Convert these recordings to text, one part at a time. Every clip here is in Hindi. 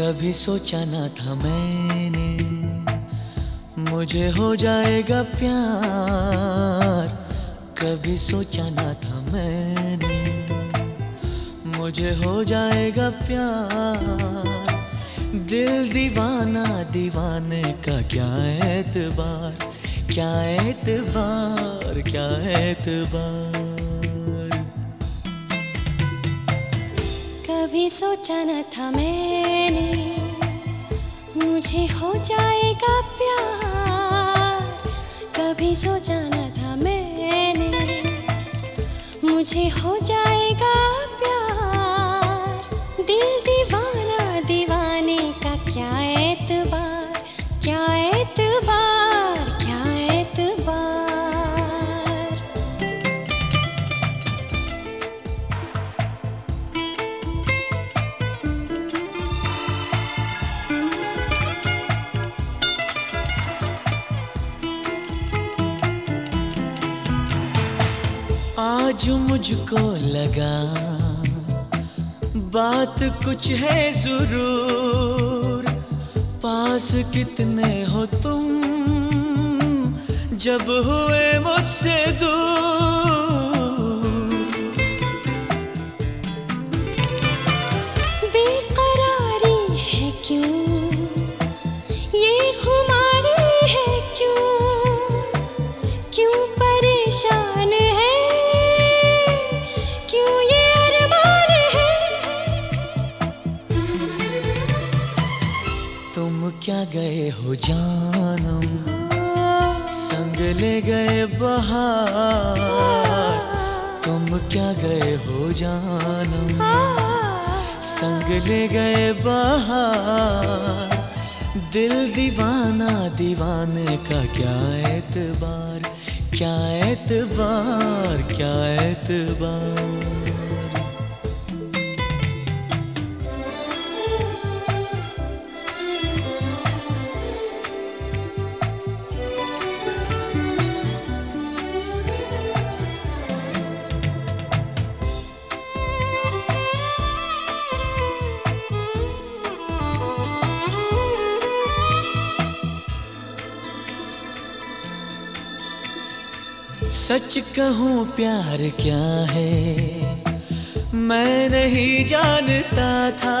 कभी सोचा ना था मैंने। मुझे हो जाएगा प्यार। कभी सोचा ना था मैंने। मुझे हो जाएगा प्यार। दिल दीवाना दीवाने का क्या एतबार? क्या एतबार? क्या एतबार? कभी सोचा न था मैंने, मुझे हो जाएगा प्यार। कभी सोचा न था मैंने, मुझे हो जाएगा प्यार। दिल दीवाना दीवाने का क्या एतबार? आज मुझको लगा, बात कुछ है ज़रूर। पास कितने हो तुम, जब हुए मुझसे दूर। क्या गए हो जानम? संग ले गए बहार। तुम क्या गए हो जानम? संग ले गए बहार। दिल दीवाना दीवाने का क्या एतबार? क्या एतबार? क्या एतबार? सच कहूँ, प्यार क्या है? मैं नहीं जानता था।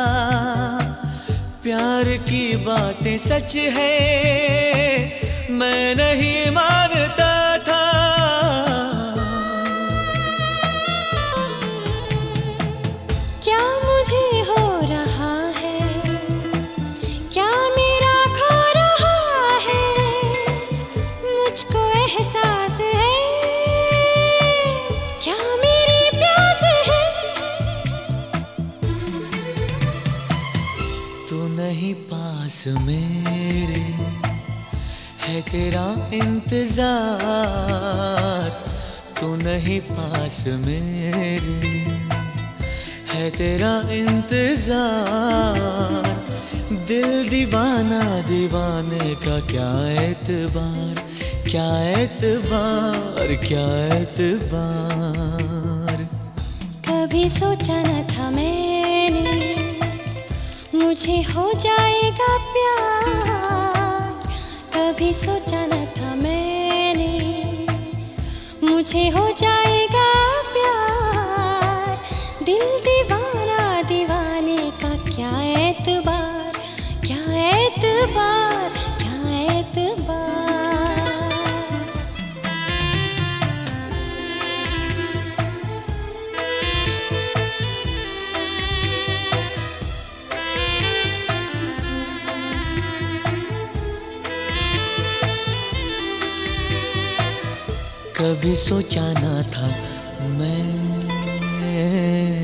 प्यार की बातें सच है। मैं नहीं मेरे है तेरा इंतज़ार, तू नहीं पास मेरे। है तेरा इंतज़ार, दिल दीवाना दीवाने का क्या एतबार क्या एतबार क्या एतबार? कभी सोचा न था मैंने मुझे हो जाएगा प्यार। कभी सोचा न था मैंने मुझे हो जाएगा कभी सोचा ना था मैं।